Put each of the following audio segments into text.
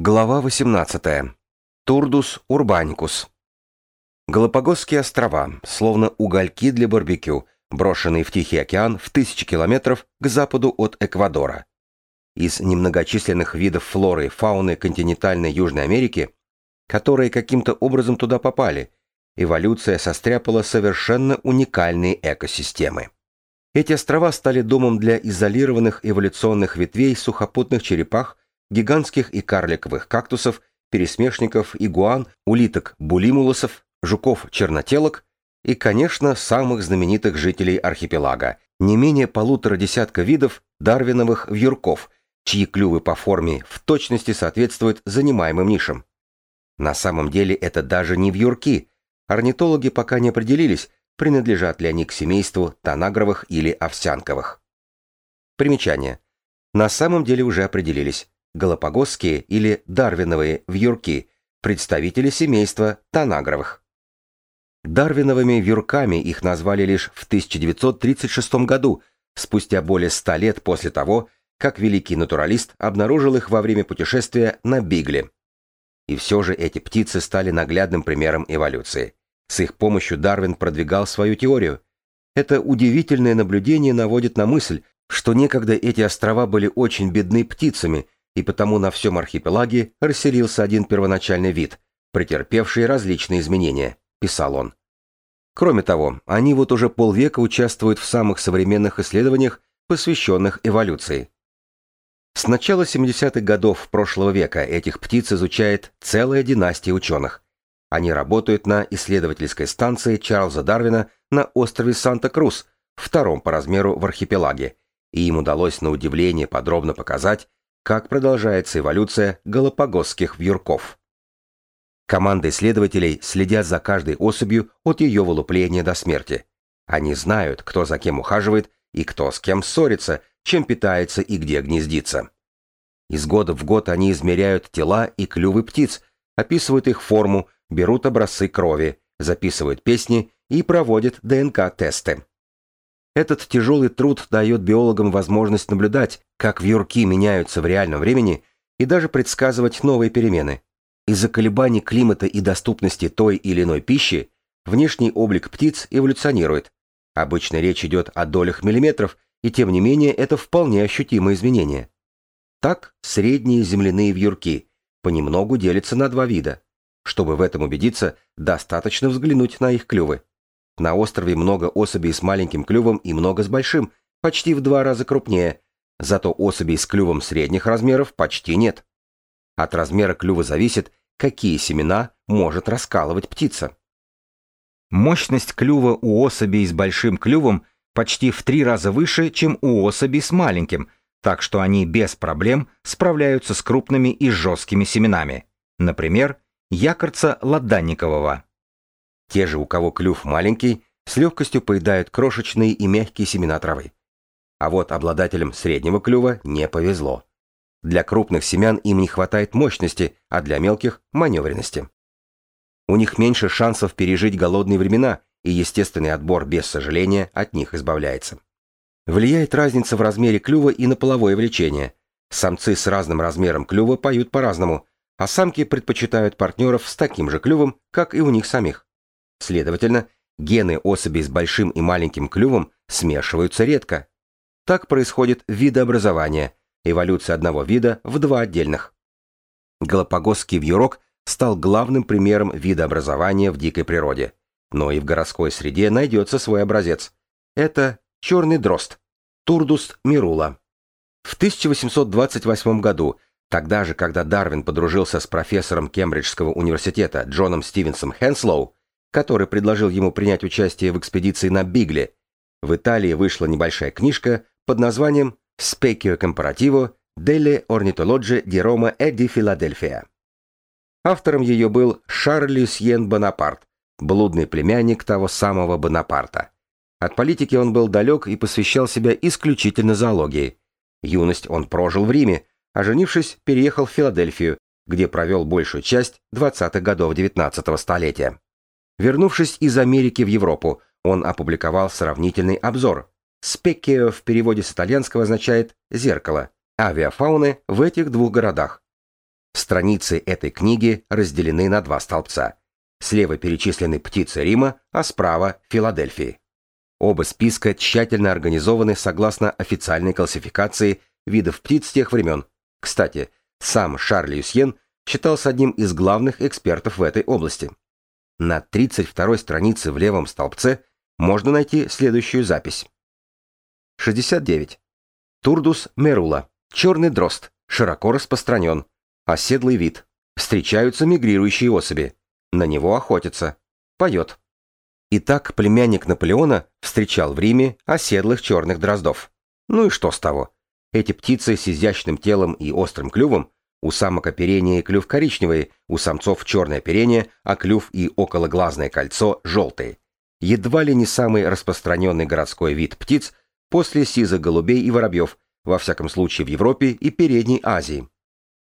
Глава 18. Турдус урбаникус. Галапагосские острова, словно угольки для барбекю, брошенные в Тихий океан в тысячи километров к западу от Эквадора. Из немногочисленных видов флоры и фауны континентальной Южной Америки, которые каким-то образом туда попали, эволюция состряпала совершенно уникальные экосистемы. Эти острова стали домом для изолированных эволюционных ветвей сухопутных черепах гигантских и карликовых кактусов, пересмешников, игуан, улиток, булимулусов, жуков-чернотелок и, конечно, самых знаменитых жителей архипелага, не менее полутора десятка видов дарвиновых вьюрков, чьи клювы по форме в точности соответствуют занимаемым нишам. На самом деле это даже не вьюрки. Орнитологи пока не определились, принадлежат ли они к семейству тонагровых или овсянковых. Примечание. На самом деле уже определились галапагосские или дарвиновые вьюрки, представители семейства танагровых. Дарвиновыми вьюрками их назвали лишь в 1936 году, спустя более ста лет после того, как великий натуралист обнаружил их во время путешествия на Бигле. И все же эти птицы стали наглядным примером эволюции. С их помощью Дарвин продвигал свою теорию. Это удивительное наблюдение наводит на мысль, что некогда эти острова были очень бедны птицами – и потому на всем архипелаге расселился один первоначальный вид, претерпевший различные изменения, писал он. Кроме того, они вот уже полвека участвуют в самых современных исследованиях, посвященных эволюции. С начала 70-х годов прошлого века этих птиц изучает целая династия ученых. Они работают на исследовательской станции Чарльза Дарвина на острове Санта-Крус, втором по размеру в архипелаге, и им удалось на удивление подробно показать, как продолжается эволюция галапагосских вьюрков. Команда исследователей следят за каждой особью от ее вылупления до смерти. Они знают, кто за кем ухаживает и кто с кем ссорится, чем питается и где гнездится. Из года в год они измеряют тела и клювы птиц, описывают их форму, берут образцы крови, записывают песни и проводят ДНК-тесты. Этот тяжелый труд дает биологам возможность наблюдать, как вьюрки меняются в реальном времени и даже предсказывать новые перемены. Из-за колебаний климата и доступности той или иной пищи внешний облик птиц эволюционирует. Обычно речь идет о долях миллиметров, и тем не менее это вполне ощутимое изменение. Так, средние земляные вьюрки понемногу делятся на два вида. Чтобы в этом убедиться, достаточно взглянуть на их клювы. На острове много особей с маленьким клювом и много с большим, почти в два раза крупнее, зато особей с клювом средних размеров почти нет. От размера клюва зависит, какие семена может раскалывать птица. Мощность клюва у особей с большим клювом почти в три раза выше, чем у особей с маленьким, так что они без проблем справляются с крупными и жесткими семенами, например, якорца ладанникового. Те же, у кого клюв маленький, с легкостью поедают крошечные и мягкие семена травы. А вот обладателям среднего клюва не повезло. Для крупных семян им не хватает мощности, а для мелких – маневренности. У них меньше шансов пережить голодные времена, и естественный отбор без сожаления от них избавляется. Влияет разница в размере клюва и на половое влечение. Самцы с разным размером клюва поют по-разному, а самки предпочитают партнеров с таким же клювом, как и у них самих. Следовательно, гены особей с большим и маленьким клювом смешиваются редко. Так происходит видообразование, эволюция одного вида в два отдельных. Галапагосский вьюрок стал главным примером видообразования в дикой природе. Но и в городской среде найдется свой образец. Это черный дрозд, Турдус мирула. В 1828 году, тогда же, когда Дарвин подружился с профессором Кембриджского университета Джоном Стивенсом Хенслоу, который предложил ему принять участие в экспедиции на Бигле, в Италии вышла небольшая книжка под названием «Specchio Comparativo delle Ornitologie di Roma e di Philadelphia». Автором ее был Шарль Люсьен Бонапарт, блудный племянник того самого Бонапарта. От политики он был далек и посвящал себя исключительно зоологии. Юность он прожил в Риме, а женившись, переехал в Филадельфию, где провел большую часть 20-х годов XIX столетия. Вернувшись из Америки в Европу, он опубликовал сравнительный обзор. «Спеккио» в переводе с итальянского означает «зеркало» авиафауны в этих двух городах. Страницы этой книги разделены на два столбца. Слева перечислены птицы Рима, а справа – Филадельфии. Оба списка тщательно организованы согласно официальной классификации видов птиц тех времен. Кстати, сам Шарль Юсьен считался одним из главных экспертов в этой области. На 32-й странице в левом столбце можно найти следующую запись. 69. Турдус мерула. Черный дрозд. Широко распространен. Оседлый вид. Встречаются мигрирующие особи. На него охотятся. Поет. Итак, племянник Наполеона встречал в Риме оседлых черных дроздов. Ну и что с того? Эти птицы с изящным телом и острым клювом, у самок оперение и клюв коричневые, у самцов черное оперение, а клюв и окологлазное кольцо желтые. Едва ли не самый распространенный городской вид птиц после сизых голубей и воробьев, во всяком случае в Европе и Передней Азии.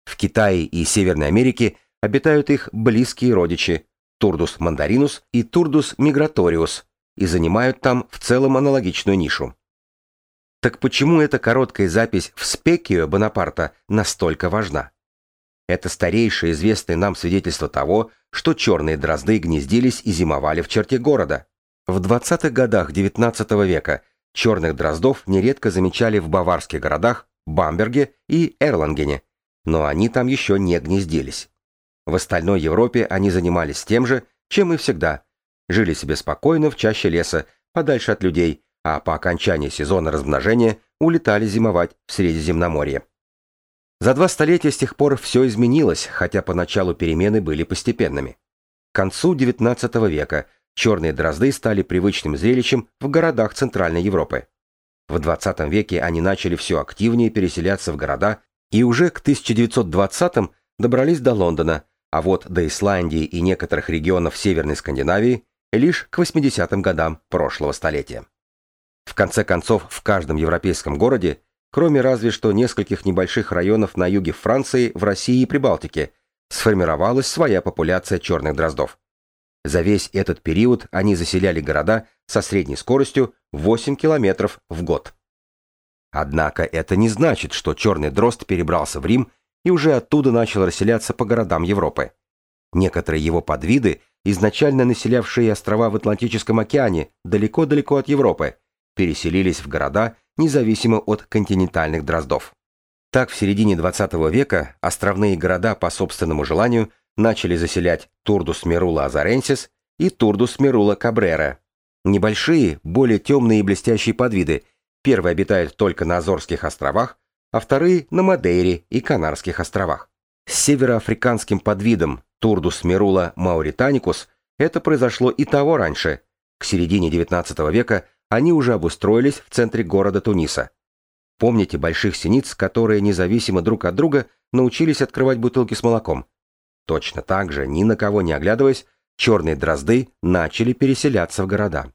В Китае и Северной Америке обитают их близкие родичи Турдус мандаринус и Турдус миграториус и занимают там в целом аналогичную нишу. Так почему эта короткая запись в Спекио Бонапарта настолько важна? Это старейшее известное нам свидетельство того, что черные дрозды гнездились и зимовали в черте города. В 20-х годах XIX века черных дроздов нередко замечали в баварских городах Бамберге и Эрлангене, но они там еще не гнездились. В остальной Европе они занимались тем же, чем и всегда. Жили себе спокойно в чаще леса, подальше от людей, а по окончании сезона размножения улетали зимовать в Средиземноморье. За два столетия с тех пор все изменилось, хотя поначалу перемены были постепенными. К концу XIX века черные дрозды стали привычным зрелищем в городах Центральной Европы. В XX веке они начали все активнее переселяться в города и уже к 1920-м добрались до Лондона, а вот до Исландии и некоторых регионов Северной Скандинавии лишь к 80-м годам прошлого столетия. В конце концов, в каждом европейском городе, кроме разве что нескольких небольших районов на юге Франции, в России и Прибалтике, сформировалась своя популяция черных дроздов. За весь этот период они заселяли города со средней скоростью 8 км в год. Однако это не значит, что черный дрозд перебрался в Рим и уже оттуда начал расселяться по городам Европы. Некоторые его подвиды, изначально населявшие острова в Атлантическом океане, далеко-далеко от Европы, переселились в города, независимо от континентальных дроздов. Так, в середине 20 века островные города по собственному желанию начали заселять Turdus merula azorensis и Turdus merula cabrerae. Небольшие, более темные и блестящие подвиды, первые обитают только на Азорских островах, а вторые на Мадейре и Канарских островах. С североафриканским подвидом Turdus merula mauritanicus это произошло и того раньше. К середине XIX века они уже обустроились в центре города Туниса. Помните больших синиц, которые независимо друг от друга научились открывать бутылки с молоком? Точно так же, ни на кого не оглядываясь, черные дрозды начали переселяться в города.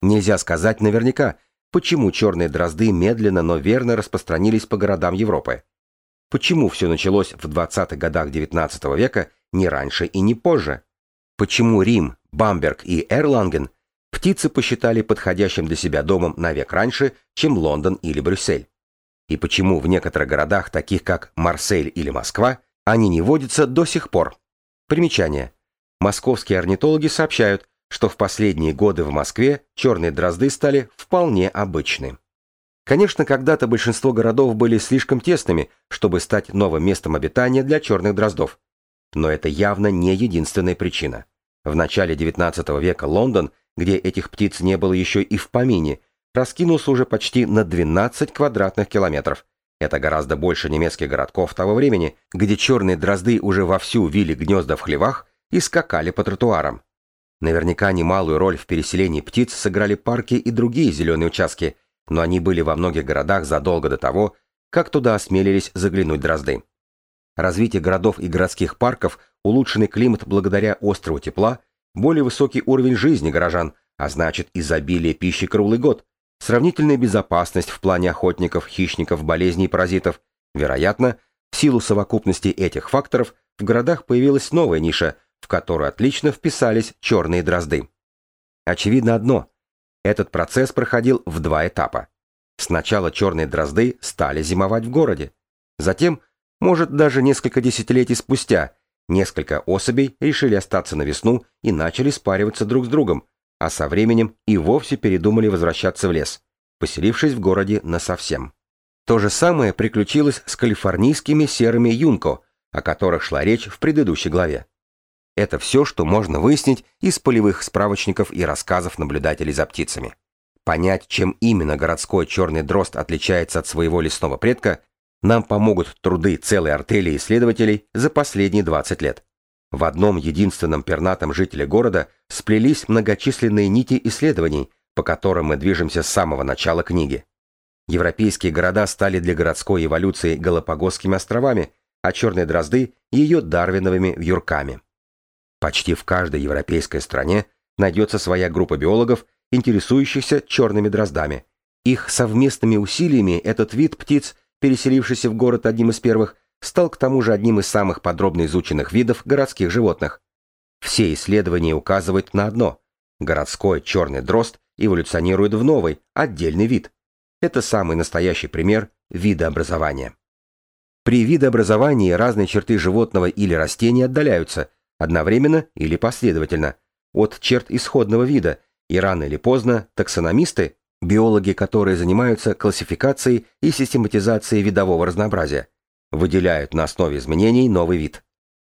Нельзя сказать наверняка, почему черные дрозды медленно, но верно распространились по городам Европы. Почему все началось в 20-х годах XIX века не раньше и не позже? Почему Рим, Бамберг и Эрланген – птицы посчитали подходящим для себя домом на век раньше, чем Лондон или Брюссель. И почему в некоторых городах, таких как Марсель или Москва, они не водятся до сих пор. Примечание. Московские орнитологи сообщают, что в последние годы в Москве черные дрозды стали вполне обычны. Конечно, когда-то большинство городов были слишком тесными, чтобы стать новым местом обитания для черных дроздов. Но это явно не единственная причина. В начале XIX века Лондон где этих птиц не было еще и в помине, раскинулся уже почти на 12 квадратных километров. Это гораздо больше немецких городков того времени, где черные дрозды уже вовсю вили гнезда в хлевах и скакали по тротуарам. Наверняка немалую роль в переселении птиц сыграли парки и другие зеленые участки, но они были во многих городах задолго до того, как туда осмелились заглянуть дрозды. Развитие городов и городских парков, улучшенный климат благодаря острову тепла – более высокий уровень жизни горожан, а значит изобилие пищи круглый год, сравнительная безопасность в плане охотников, хищников, болезней и паразитов. Вероятно, в силу совокупности этих факторов в городах появилась новая ниша, в которую отлично вписались черные дрозды. Очевидно одно. Этот процесс проходил в два этапа. Сначала черные дрозды стали зимовать в городе. Затем, Может, даже несколько десятилетий спустя несколько особей решили остаться на весну и начали спариваться друг с другом, а со временем и вовсе передумали возвращаться в лес, поселившись в городе насовсем. То же самое приключилось с калифорнийскими серыми юнко, о которых шла речь в предыдущей главе. Это все, что можно выяснить из полевых справочников и рассказов наблюдателей за птицами. Понять, чем именно городской черный дрозд отличается от своего лесного предка, нам помогут труды целой артели исследователей за последние 20 лет. В одном единственном пернатом жителе города сплелись многочисленные нити исследований, по которым мы движемся с самого начала книги. Европейские города стали для городской эволюции Галапагосскими островами, а черные дрозды – ее дарвиновыми вьюрками. Почти в каждой европейской стране найдется своя группа биологов, интересующихся черными дроздами. Их совместными усилиями этот вид птиц, переселившийся в город одним из первых, стал к тому же одним из самых подробно изученных видов городских животных. Все исследования указывают на одно – городской черный дрозд эволюционирует в новый, отдельный вид. Это самый настоящий пример видообразования. При видообразовании разные черты животного или растения отдаляются, одновременно или последовательно, от черт исходного вида, и рано или поздно таксономисты, биологи, которые занимаются классификацией и систематизацией видового разнообразия, выделяют на основе изменений новый вид.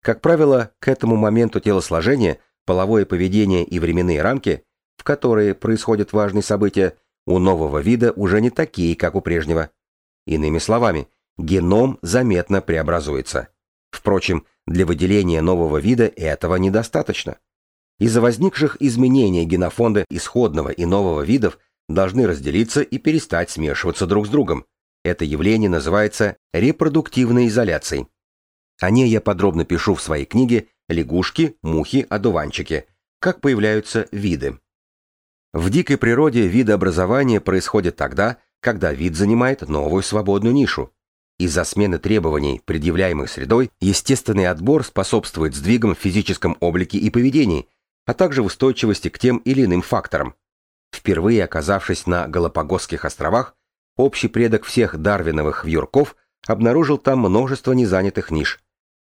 Как правило, к этому моменту телосложения, половое поведение и временные рамки, в которые происходят важные события, у нового вида уже не такие, как у прежнего. Иными словами, геном заметно преобразуется. Впрочем, для выделения нового вида этого недостаточно. Из-за возникших изменений генофонда исходного и нового видов должны разделиться и перестать смешиваться друг с другом. Это явление называется репродуктивной изоляцией. О ней я подробно пишу в своей книге «Лягушки, мухи, одуванчики. Как появляются виды». В дикой природе видообразование происходит тогда, когда вид занимает новую свободную нишу. Из-за смены требований, предъявляемых средой, естественный отбор способствует сдвигам в физическом облике и поведении, а также в устойчивости к тем или иным факторам. Впервые оказавшись на Галапагосских островах, общий предок всех дарвиновых вьюрков обнаружил там множество незанятых ниш.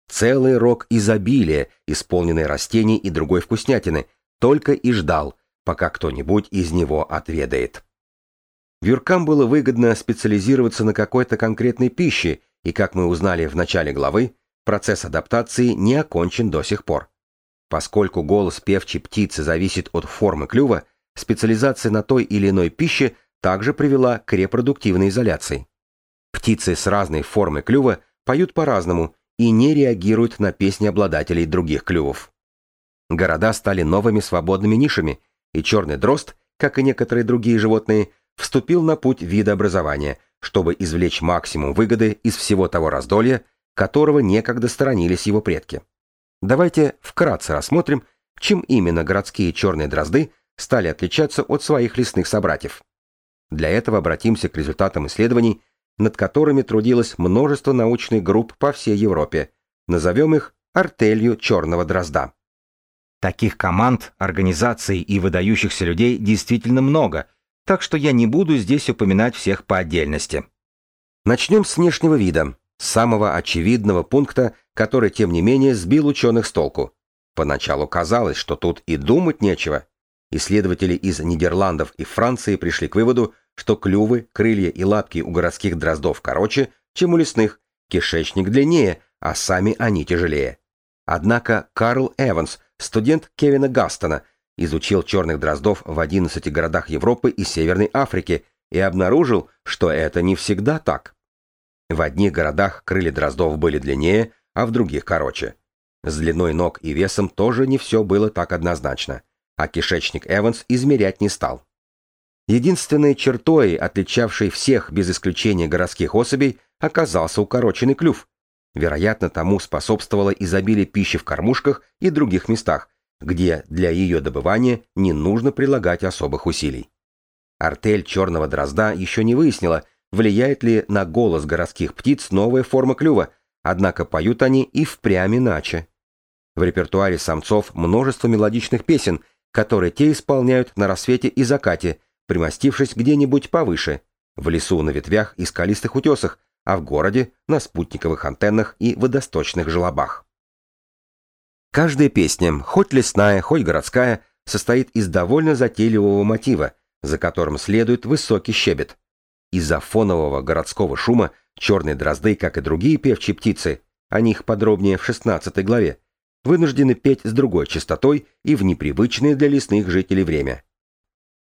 Целый рог изобилия, исполненный растений и другой вкуснятины, только и ждал, пока кто-нибудь из него отведает. Вьюркам было выгодно специализироваться на какой-то конкретной пище, и, как мы узнали в начале главы, процесс адаптации не окончен до сих пор. Поскольку голос певчей птицы зависит от формы клюва, специализация на той или иной пище также привела к репродуктивной изоляции. Птицы с разной формой клюва поют по-разному и не реагируют на песни обладателей других клювов. Города стали новыми свободными нишами, и черный дрозд, как и некоторые другие животные, вступил на путь видообразования, чтобы извлечь максимум выгоды из всего того раздолья, которого некогда сторонились его предки. Давайте вкратце рассмотрим, чем именно городские черные дрозды стали отличаться от своих лесных собратьев. Для этого обратимся к результатам исследований, над которыми трудилось множество научных групп по всей Европе. Назовем их артелью черного дрозда. Таких команд, организаций и выдающихся людей действительно много, так что я не буду здесь упоминать всех по отдельности. Начнем с внешнего вида, самого очевидного пункта, который, тем не менее, сбил ученых с толку. Поначалу казалось, что тут и думать нечего. Исследователи из Нидерландов и Франции пришли к выводу, что клювы, крылья и лапки у городских дроздов короче, чем у лесных, кишечник длиннее, а сами они тяжелее. Однако Карл Эванс – студент Кевина Гастона, изучил черных дроздов в 11 городах Европы и Северной Африки и обнаружил, что это не всегда так. В одних городах крылья дроздов были длиннее, а в других короче. С длиной ног и весом тоже не все было так однозначно, а кишечник Эванс измерять не стал. Единственной чертой, отличавшей всех без исключения городских особей, оказался укороченный клюв, Вероятно, тому способствовало изобилие пищи в кормушках и других местах, где для ее добывания не нужно прилагать особых усилий. Артель черного дрозда еще не выяснила, влияет ли на голос городских птиц новая форма клюва, однако поют они и впрямь иначе. В репертуаре самцов множество мелодичных песен, которые те исполняют на рассвете и закате, примостившись где-нибудь повыше, в лесу на ветвях и скалистых утесах, а в городе — на спутниковых антеннах и водосточных желобах. Каждая песня, хоть лесная, хоть городская, состоит из довольно затейливого мотива, за которым следует высокий щебет. Из-за фонового городского шума черные дрозды, как и другие певчие птицы, о них подробнее в 16 главе, вынуждены петь с другой частотой и в непривычное для лесных жителей время.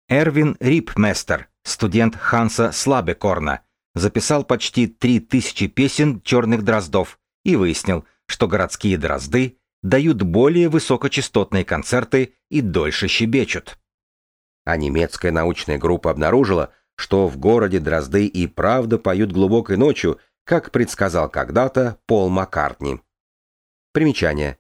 Эрвин Рипместер, студент Ханса Слабекорна, записал почти 3000 песен черных дроздов и выяснил, что городские дрозды дают более высокочастотные концерты и дольше щебечут. А немецкая научная группа обнаружила, что в городе дрозды и правда поют глубокой ночью, как предсказал когда-то Пол Маккартни. Примечание.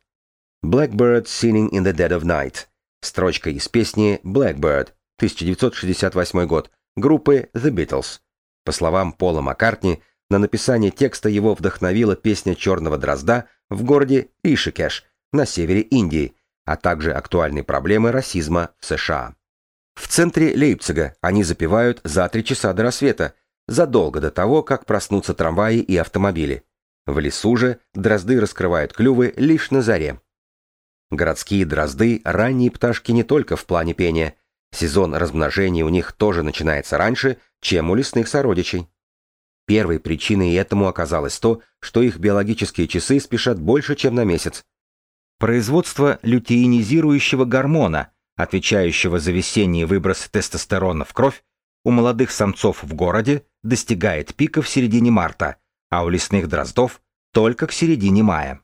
Blackbird Singing in the Dead of Night. Строчка из песни Blackbird, 1968 год, группы The Beatles. По словам Пола Маккартни, на написание текста его вдохновила песня «Черного дрозда» в городе Ришикеш на севере Индии, а также актуальные проблемы расизма в США. В центре Лейпцига они запевают за три часа до рассвета, задолго до того, как проснутся трамваи и автомобили. В лесу же дрозды раскрывают клювы лишь на заре. Городские дрозды – ранние пташки не только в плане пения. Сезон размножения у них тоже начинается раньше, чем у лесных сородичей. Первой причиной этому оказалось то, что их биологические часы спешат больше, чем на месяц. Производство лютеинизирующего гормона, отвечающего за весенний выброс тестостерона в кровь, у молодых самцов в городе достигает пика в середине марта, а у лесных дроздов только к середине мая.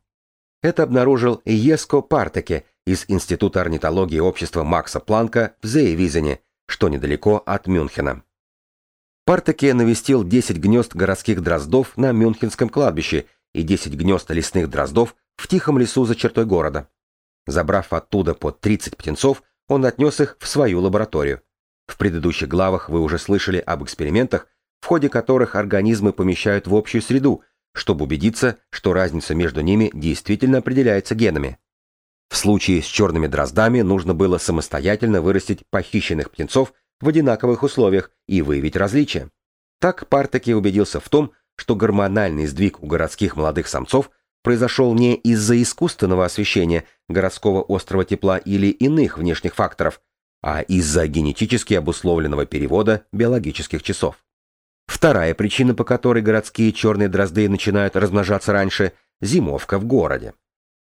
Это обнаружил Еско Партеке из Института орнитологии общества Макса Планка в Зейвизене, что недалеко от Мюнхена. Партеке навестил 10 гнезд городских дроздов на Мюнхенском кладбище и 10 гнезд лесных дроздов в тихом лесу за чертой города. Забрав оттуда по 30 птенцов, он отнес их в свою лабораторию. В предыдущих главах вы уже слышали об экспериментах, в ходе которых организмы помещают в общую среду, чтобы убедиться, что разница между ними действительно определяется генами. В случае с черными дроздами нужно было самостоятельно вырастить похищенных птенцов в одинаковых условиях и выявить различия. Так Партаки убедился в том, что гормональный сдвиг у городских молодых самцов произошел не из-за искусственного освещения городского острого тепла или иных внешних факторов, а из-за генетически обусловленного перевода биологических часов. Вторая причина, по которой городские черные дрозды начинают размножаться раньше – зимовка в городе.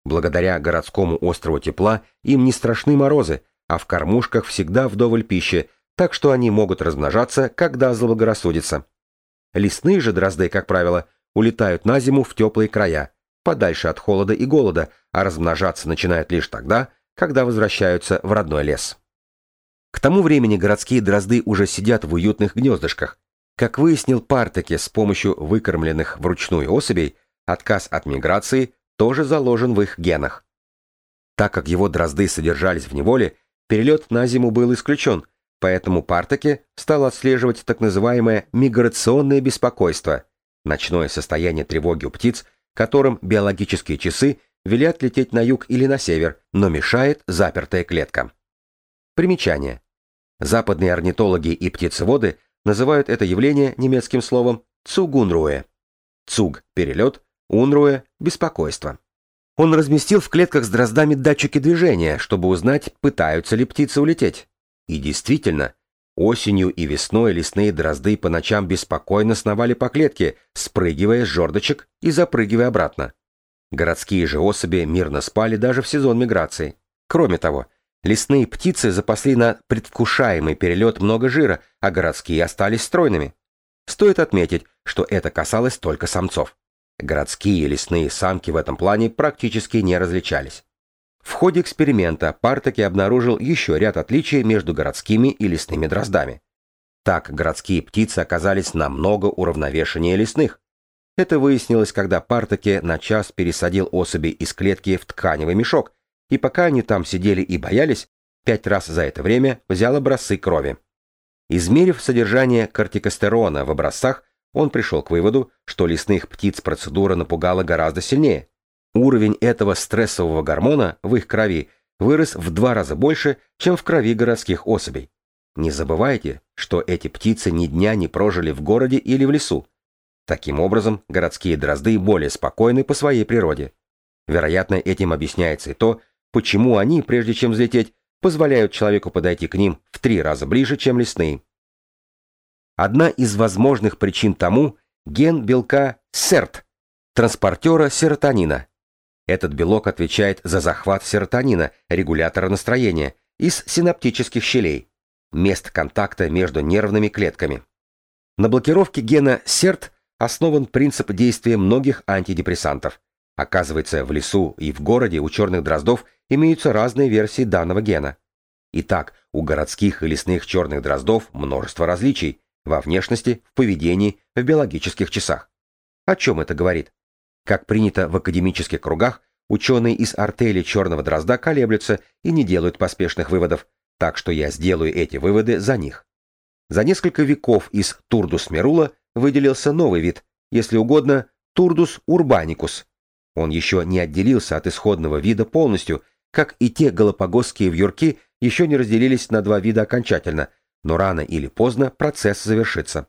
Благодаря городскому острову тепла им не страшны морозы, а в кормушках всегда вдоволь пищи, так что они могут размножаться, когда заблагорассудится. Лесные же дрозды, как правило, улетают на зиму в теплые края, подальше от холода и голода, а размножаться начинают лишь тогда, когда возвращаются в родной лес. К тому времени городские дрозды уже сидят в уютных гнездышках, как выяснил Партеке с помощью выкормленных вручную особей, отказ от миграции тоже заложен в их генах. Так как его дрозды содержались в неволе, перелет на зиму был исключен, поэтому Партеке стал отслеживать так называемое миграционное беспокойство, ночное состояние тревоги у птиц, которым биологические часы велят лететь на юг или на север, но мешает запертая клетка. Примечание. Западные орнитологи и птицеводы называют это явление немецким словом «цугунруэ». «Цуг» — перелет, «унруэ» — беспокойство. Он разместил в клетках с дроздами датчики движения, чтобы узнать, пытаются ли птицы улететь. И действительно, осенью и весной лесные дрозды по ночам беспокойно сновали по клетке, спрыгивая с жердочек и запрыгивая обратно. Городские же особи мирно спали даже в сезон миграции. Кроме того, Лесные птицы запасли на предвкушаемый перелет много жира, а городские остались стройными. Стоит отметить, что это касалось только самцов. Городские и лесные самки в этом плане практически не различались. В ходе эксперимента Партаки обнаружил еще ряд отличий между городскими и лесными дроздами. Так городские птицы оказались намного уравновешеннее лесных. Это выяснилось, когда Партаки на час пересадил особи из клетки в тканевый мешок, и пока они там сидели и боялись, пять раз за это время взял образцы крови. Измерив содержание кортикостерона в образцах, он пришел к выводу, что лесных птиц процедура напугала гораздо сильнее. Уровень этого стрессового гормона в их крови вырос в два раза больше, чем в крови городских особей. Не забывайте, что эти птицы ни дня не прожили в городе или в лесу. Таким образом, городские дрозды более спокойны по своей природе. Вероятно, этим объясняется и то, почему они, прежде чем взлететь, позволяют человеку подойти к ним в три раза ближе, чем лесные. Одна из возможных причин тому – ген белка СЕРТ, транспортера серотонина. Этот белок отвечает за захват серотонина, регулятора настроения, из синаптических щелей, мест контакта между нервными клетками. На блокировке гена СЕРТ основан принцип действия многих антидепрессантов. Оказывается, в лесу и в городе у черных дроздов имеются разные версии данного гена. Итак, у городских и лесных черных дроздов множество различий во внешности, в поведении, в биологических часах. О чем это говорит? Как принято в академических кругах, ученые из артели черного дрозда колеблются и не делают поспешных выводов, так что я сделаю эти выводы за них. За несколько веков из Турдус мерула выделился новый вид, если угодно, Турдус урбаникус. Он еще не отделился от исходного вида полностью, как и те галапагосские вьюрки еще не разделились на два вида окончательно, но рано или поздно процесс завершится.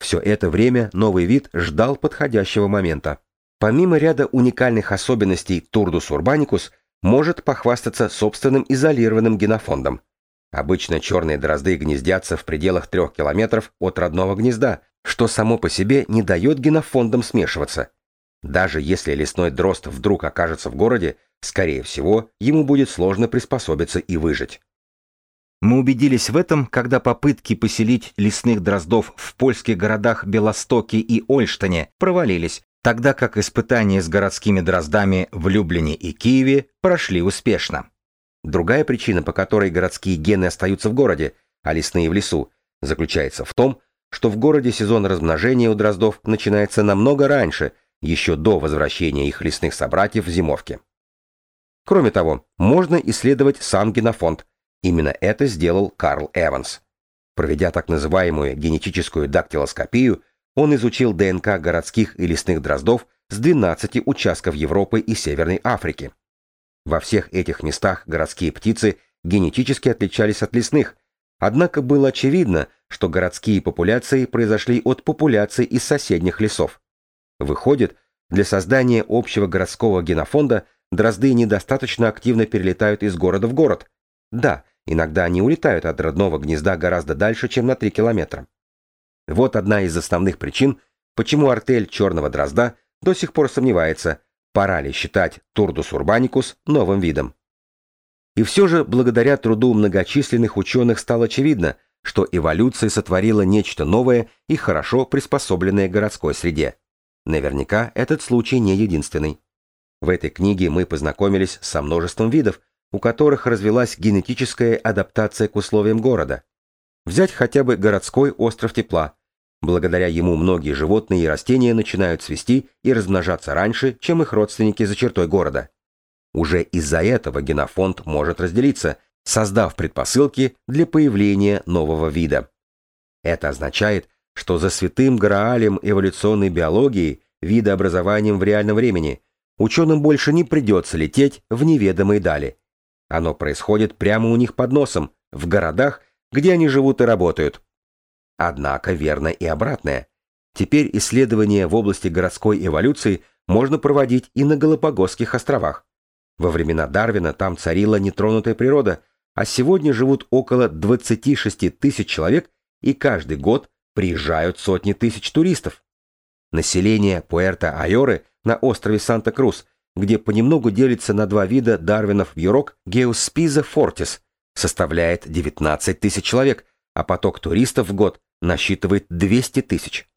Все это время новый вид ждал подходящего момента. Помимо ряда уникальных особенностей Турдус урбаникус может похвастаться собственным изолированным генофондом. Обычно черные дрозды гнездятся в пределах трех километров от родного гнезда, что само по себе не дает генофондам смешиваться. Даже если лесной дрозд вдруг окажется в городе, скорее всего, ему будет сложно приспособиться и выжить. Мы убедились в этом, когда попытки поселить лесных дроздов в польских городах Белостоке и Ольштине провалились, тогда как испытания с городскими дроздами в Люблине и Киеве прошли успешно. Другая причина, по которой городские гены остаются в городе, а лесные в лесу, заключается в том, что в городе сезон размножения у дроздов начинается намного раньше, еще до возвращения их лесных собратьев в зимовке. Кроме того, можно исследовать сам генофонд. Именно это сделал Карл Эванс. Проведя так называемую генетическую дактилоскопию, он изучил ДНК городских и лесных дроздов с 12 участков Европы и Северной Африки. Во всех этих местах городские птицы генетически отличались от лесных, однако было очевидно, что городские популяции произошли от популяций из соседних лесов. Выходит, для создания общего городского генофонда дрозды недостаточно активно перелетают из города в город. Да, иногда они улетают от родного гнезда гораздо дальше, чем на 3 километра. Вот одна из основных причин, почему артель черного дрозда до сих пор сомневается, пора ли считать Турдус урбаникус новым видом. И все же, благодаря труду многочисленных ученых стало очевидно, что эволюция сотворила нечто новое и хорошо приспособленное городской среде. Наверняка этот случай не единственный. В этой книге мы познакомились со множеством видов, у которых развилась генетическая адаптация к условиям города. Взять хотя бы городской остров тепла. Благодаря ему многие животные и растения начинают цвести и размножаться раньше, чем их родственники за чертой города. Уже из-за этого генофонд может разделиться, создав предпосылки для появления нового вида. Это означает, что за святым граалем эволюционной биологии, видообразованием в реальном времени, ученым больше не придется лететь в неведомые дали. Оно происходит прямо у них под носом, в городах, где они живут и работают. Однако верно и обратное. Теперь исследования в области городской эволюции можно проводить и на Галапагосских островах. Во времена Дарвина там царила нетронутая природа, а сегодня живут около 26 тысяч человек и каждый год приезжают сотни тысяч туристов. Население Пуэрто-Айоры на острове Санта-Крус, где понемногу делится на два вида дарвинов вьюрок Геоспиза фортис, составляет 19 тысяч человек, а поток туристов в год насчитывает 200 тысяч.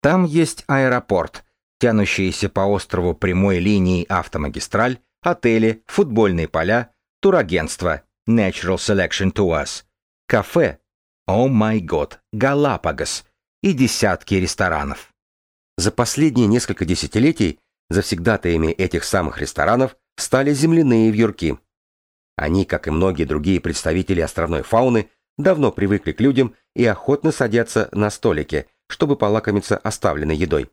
Там есть аэропорт, тянущиеся по острову прямой линией автомагистраль, отели, футбольные поля, турагентство Natural Selection Tours, кафе О май год, Галапагос и десятки ресторанов. За последние несколько десятилетий завсегдатаями этих самых ресторанов стали земляные вьюрки. Они, как и многие другие представители островной фауны, давно привыкли к людям и охотно садятся на столике, чтобы полакомиться оставленной едой.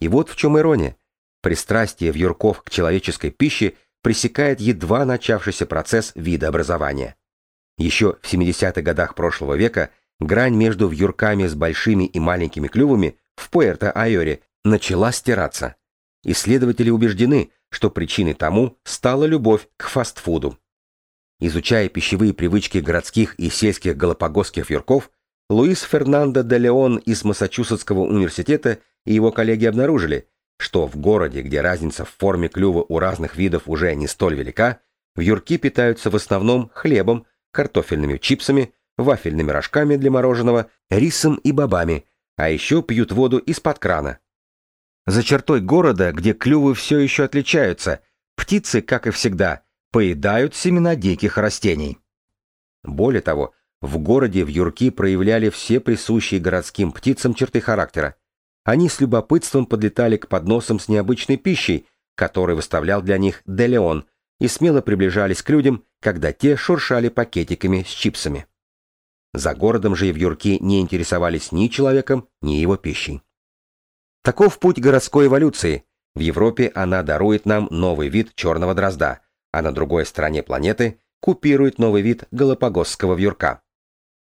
И вот в чем ирония. Пристрастие вьюрков к человеческой пище пресекает едва начавшийся процесс видообразования. Еще в 70-х годах прошлого века грань между вьюрками с большими и маленькими клювами в Пуэрто-Айоре начала стираться. Исследователи убеждены, что причиной тому стала любовь к фастфуду. Изучая пищевые привычки городских и сельских галапагосских вьюрков, Луис Фернандо де Леон из Массачусетского университета и его коллеги обнаружили, что в городе, где разница в форме клюва у разных видов уже не столь велика, вьюрки питаются в основном хлебом, картофельными чипсами, вафельными рожками для мороженого, рисом и бобами, а еще пьют воду из-под крана. За чертой города, где клювы все еще отличаются, птицы, как и всегда, поедают семена диких растений. Более того, в городе вьюрки проявляли все присущие городским птицам черты характера. Они с любопытством подлетали к подносам с необычной пищей, который выставлял для них Делеон, и смело приближались к людям, когда те шуршали пакетиками с чипсами. За городом же вьюрки не интересовались ни человеком, ни его пищей. Таков путь городской эволюции. В Европе она дарует нам новый вид черного дрозда, а на другой стороне планеты купирует новый вид галапагосского вьюрка.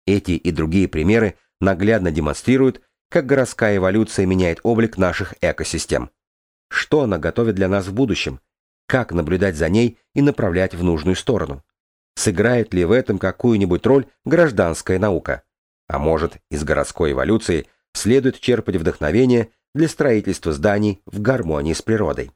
Эти и другие примеры наглядно демонстрируют, как городская эволюция меняет облик наших экосистем. Что она готовит для нас в будущем? Как наблюдать за ней и направлять в нужную сторону? Сыграет ли в этом какую-нибудь роль гражданская наука? А может, из городской эволюции следует черпать вдохновение для строительства зданий в гармонии с природой?